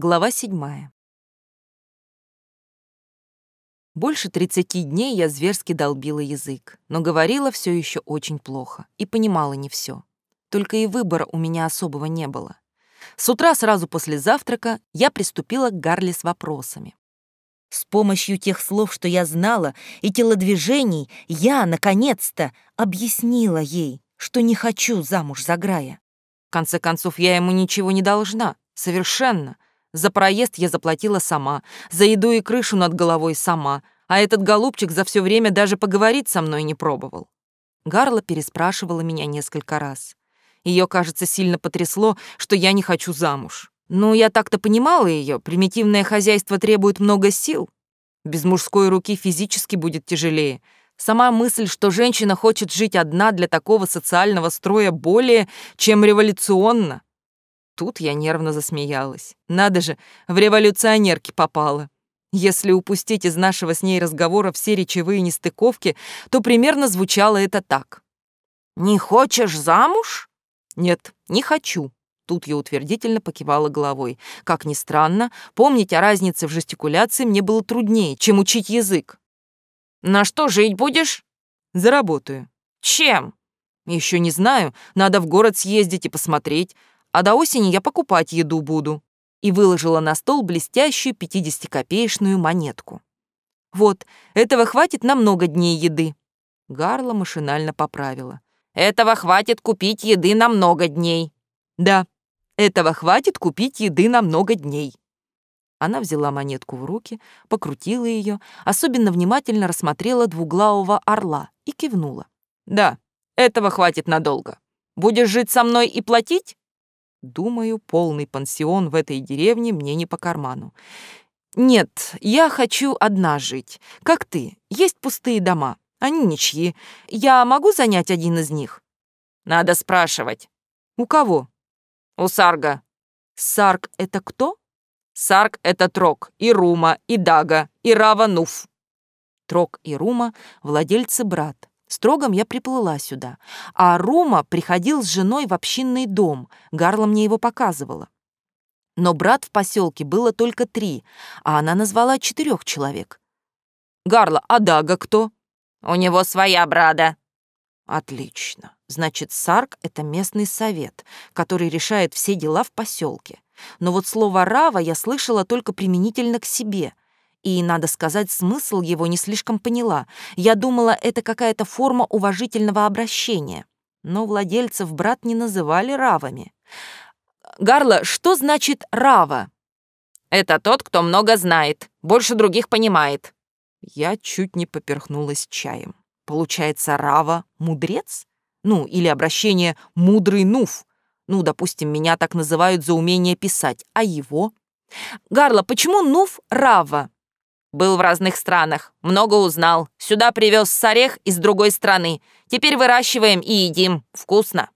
Глава седьмая. Больше 30 дней я зверски долбила язык, но говорила все еще очень плохо и понимала не все. Только и выбора у меня особого не было. С утра сразу после завтрака я приступила к Гарли с вопросами. С помощью тех слов, что я знала, и телодвижений, я, наконец-то, объяснила ей, что не хочу замуж за Грая. В конце концов, я ему ничего не должна. Совершенно. За проезд я заплатила сама, за еду и крышу над головой сама, а этот голубчик за все время даже поговорить со мной не пробовал. Гарла переспрашивала меня несколько раз. Ее, кажется, сильно потрясло, что я не хочу замуж. Ну, я так-то понимала ее. Примитивное хозяйство требует много сил. Без мужской руки физически будет тяжелее. Сама мысль, что женщина хочет жить одна для такого социального строя более, чем революционно. Тут я нервно засмеялась. Надо же, в революционерки попала. Если упустить из нашего с ней разговора все речевые нестыковки, то примерно звучало это так. «Не хочешь замуж?» «Нет, не хочу». Тут я утвердительно покивала головой. Как ни странно, помнить о разнице в жестикуляции мне было труднее, чем учить язык. «На что жить будешь?» «Заработаю». «Чем?» «Еще не знаю. Надо в город съездить и посмотреть а до осени я покупать еду буду». И выложила на стол блестящую 50-копеечную монетку. «Вот, этого хватит на много дней еды». Гарла машинально поправила. «Этого хватит купить еды на много дней». «Да, этого хватит купить еды на много дней». Она взяла монетку в руки, покрутила ее, особенно внимательно рассмотрела двуглавого орла и кивнула. «Да, этого хватит надолго. Будешь жить со мной и платить?» Думаю, полный пансион в этой деревне мне не по карману. Нет, я хочу одна жить. Как ты. Есть пустые дома. Они ничьи. Я могу занять один из них? Надо спрашивать. У кого? У Сарга. Сарг — это кто? Сарг — это Трок, и Рума, и Дага, и Рава Нуф. Трок и Рума — владельцы брат. Строгом я приплыла сюда, а Рума приходил с женой в общинный дом, Гарла мне его показывала. Но брат в поселке было только три, а она назвала четырех человек. «Гарла, а Дага кто?» «У него своя брада». «Отлично. Значит, Сарк — это местный совет, который решает все дела в поселке. Но вот слово «рава» я слышала только применительно к себе — и, надо сказать, смысл его не слишком поняла. Я думала, это какая-то форма уважительного обращения. Но владельцев брат не называли равами. «Гарла, что значит рава?» «Это тот, кто много знает, больше других понимает». Я чуть не поперхнулась чаем. Получается, рава — мудрец? Ну, или обращение «мудрый нуф». Ну, допустим, меня так называют за умение писать, а его? Гарла, почему нуф рава? Был в разных странах, много узнал. Сюда привез с орех из другой страны. Теперь выращиваем и едим. Вкусно.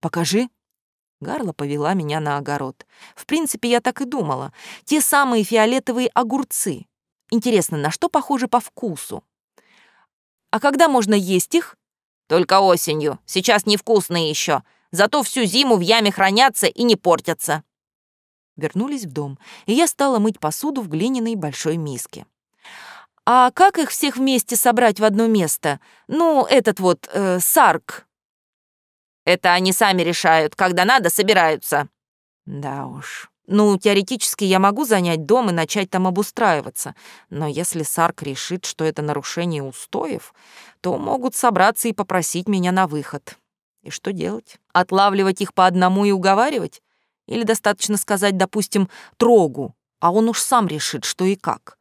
Покажи. Гарла повела меня на огород. В принципе, я так и думала. Те самые фиолетовые огурцы. Интересно, на что похожи по вкусу? А когда можно есть их? Только осенью. Сейчас невкусные еще. Зато всю зиму в яме хранятся и не портятся. Вернулись в дом, и я стала мыть посуду в глиняной большой миске. «А как их всех вместе собрать в одно место? Ну, этот вот, э, сарк». «Это они сами решают, когда надо, собираются». «Да уж. Ну, теоретически я могу занять дом и начать там обустраиваться, но если Сарк решит, что это нарушение устоев, то могут собраться и попросить меня на выход. И что делать? Отлавливать их по одному и уговаривать? Или достаточно сказать, допустим, трогу, а он уж сам решит, что и как.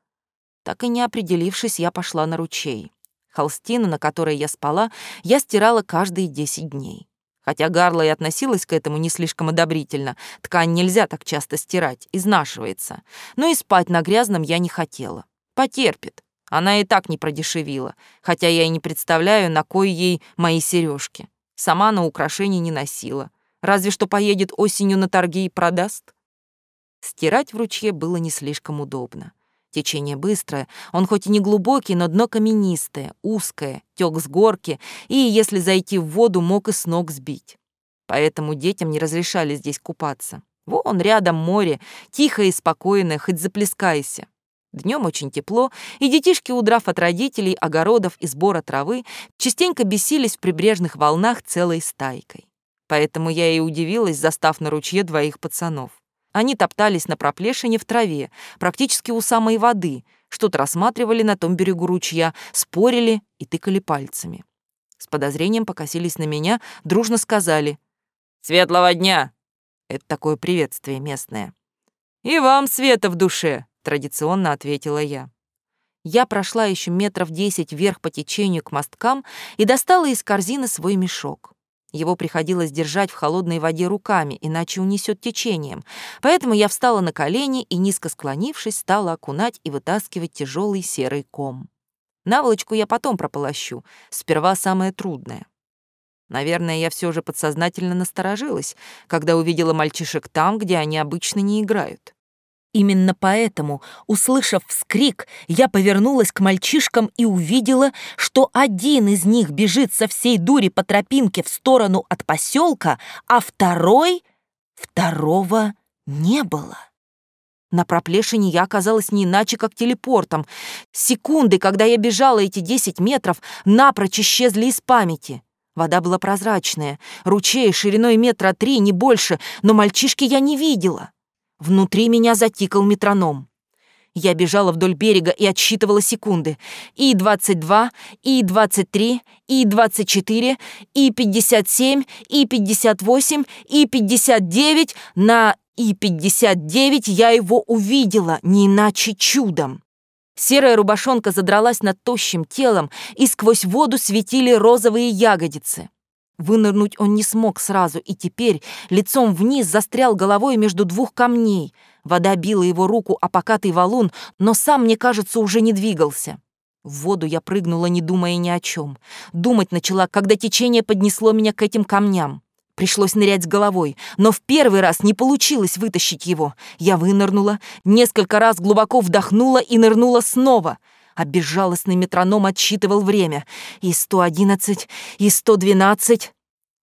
Так и не определившись, я пошла на ручей. Холстину, на которой я спала, я стирала каждые десять дней. Хотя Гарла и относилась к этому не слишком одобрительно, ткань нельзя так часто стирать, изнашивается. Но и спать на грязном я не хотела. Потерпит. Она и так не продешевила, хотя я и не представляю, на кой ей мои сережки. Сама на украшения не носила. Разве что поедет осенью на торги и продаст. Стирать в ручье было не слишком удобно. Течение быстрое, он хоть и не глубокий, но дно каменистое, узкое, тёк с горки, и, если зайти в воду, мог и с ног сбить. Поэтому детям не разрешали здесь купаться. Вон рядом море, тихое и спокойное, хоть заплескайся. Днем очень тепло, и детишки, удрав от родителей, огородов и сбора травы, частенько бесились в прибрежных волнах целой стайкой. Поэтому я и удивилась, застав на ручье двоих пацанов. Они топтались на проплешине в траве, практически у самой воды, что-то рассматривали на том берегу ручья, спорили и тыкали пальцами. С подозрением покосились на меня, дружно сказали «Светлого дня!» Это такое приветствие местное. «И вам света в душе!» — традиционно ответила я. Я прошла еще метров десять вверх по течению к мосткам и достала из корзины свой мешок. Его приходилось держать в холодной воде руками, иначе унесет течением. Поэтому я встала на колени и, низко склонившись, стала окунать и вытаскивать тяжелый серый ком. Наволочку я потом прополощу, сперва самое трудное. Наверное, я все же подсознательно насторожилась, когда увидела мальчишек там, где они обычно не играют. Именно поэтому, услышав вскрик, я повернулась к мальчишкам и увидела, что один из них бежит со всей дури по тропинке в сторону от поселка, а второй... Второго не было. На проплешине я оказалась не иначе, как телепортом. Секунды, когда я бежала эти десять метров, напрочь исчезли из памяти. Вода была прозрачная, ручей шириной метра три, не больше, но мальчишки я не видела. Внутри меня затикал метроном. Я бежала вдоль берега и отсчитывала секунды. И-22, И-23, И-24, И-57, И-58, И-59. На И-59 я его увидела, не иначе чудом. Серая рубашонка задралась над тощим телом, и сквозь воду светили розовые ягодицы. Вынырнуть он не смог сразу, и теперь лицом вниз застрял головой между двух камней. Вода била его руку о покатый валун, но сам, мне кажется, уже не двигался. В воду я прыгнула, не думая ни о чем. Думать начала, когда течение поднесло меня к этим камням. Пришлось нырять с головой, но в первый раз не получилось вытащить его. Я вынырнула, несколько раз глубоко вдохнула и нырнула снова — а безжалостный метроном отсчитывал время. И сто одиннадцать, и сто двенадцать.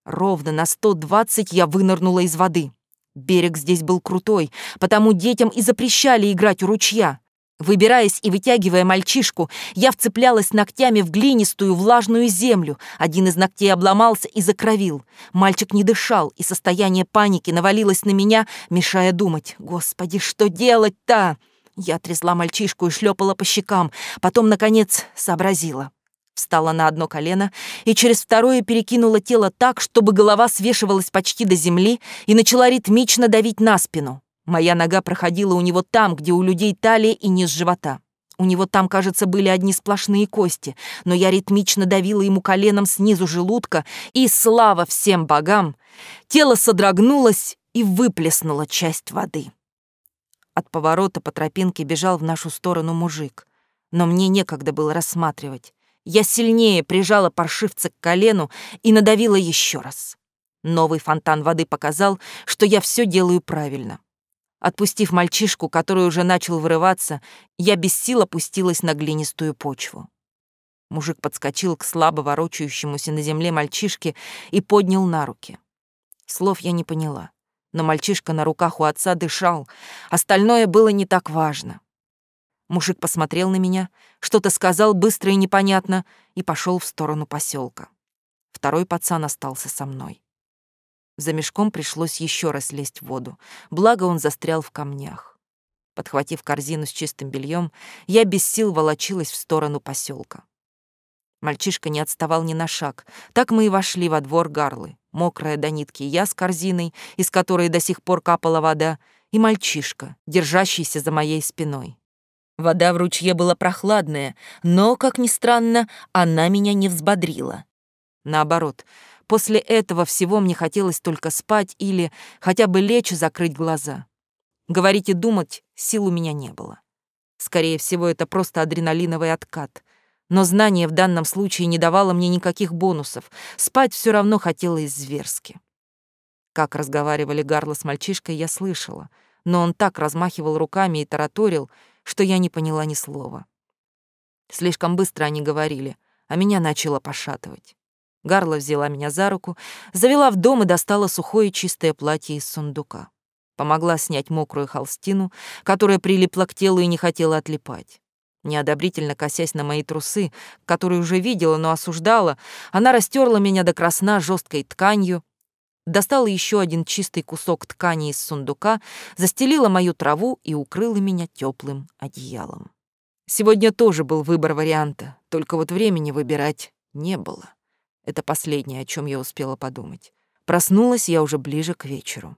Ровно на сто двадцать я вынырнула из воды. Берег здесь был крутой, потому детям и запрещали играть у ручья. Выбираясь и вытягивая мальчишку, я вцеплялась ногтями в глинистую влажную землю. Один из ногтей обломался и закровил. Мальчик не дышал, и состояние паники навалилось на меня, мешая думать. «Господи, что делать-то?» Я трясла мальчишку и шлепала по щекам, потом, наконец, сообразила. Встала на одно колено и через второе перекинула тело так, чтобы голова свешивалась почти до земли и начала ритмично давить на спину. Моя нога проходила у него там, где у людей талия и низ живота. У него там, кажется, были одни сплошные кости, но я ритмично давила ему коленом снизу желудка, и, слава всем богам, тело содрогнулось и выплеснуло часть воды. От поворота по тропинке бежал в нашу сторону мужик. Но мне некогда было рассматривать. Я сильнее прижала паршивца к колену и надавила еще раз. Новый фонтан воды показал, что я все делаю правильно. Отпустив мальчишку, который уже начал вырываться, я без сил опустилась на глинистую почву. Мужик подскочил к слабо ворочающемуся на земле мальчишке и поднял на руки. Слов я не поняла но мальчишка на руках у отца дышал, остальное было не так важно. Мужик посмотрел на меня, что-то сказал быстро и непонятно и пошел в сторону поселка. Второй пацан остался со мной. За мешком пришлось еще раз лезть в воду, благо он застрял в камнях. Подхватив корзину с чистым бельем, я без сил волочилась в сторону поселка. Мальчишка не отставал ни на шаг. Так мы и вошли во двор Гарлы. Мокрая до нитки я с корзиной, из которой до сих пор капала вода, и мальчишка, держащийся за моей спиной. Вода в ручье была прохладная, но, как ни странно, она меня не взбодрила. Наоборот, после этого всего мне хотелось только спать или хотя бы лечь и закрыть глаза. Говорить и думать сил у меня не было. Скорее всего, это просто адреналиновый откат. Но знание в данном случае не давало мне никаких бонусов. Спать все равно хотелось зверски. Как разговаривали Гарла с мальчишкой, я слышала, но он так размахивал руками и тараторил, что я не поняла ни слова. Слишком быстро они говорили, а меня начало пошатывать. Гарла взяла меня за руку, завела в дом и достала сухое чистое платье из сундука. помогла снять мокрую холстину, которая прилипла к телу и не хотела отлипать. Неодобрительно косясь на мои трусы, которые уже видела, но осуждала, она растерла меня до красна жесткой тканью, достала еще один чистый кусок ткани из сундука, застелила мою траву и укрыла меня теплым одеялом. Сегодня тоже был выбор варианта, только вот времени выбирать не было. Это последнее, о чем я успела подумать. Проснулась я уже ближе к вечеру.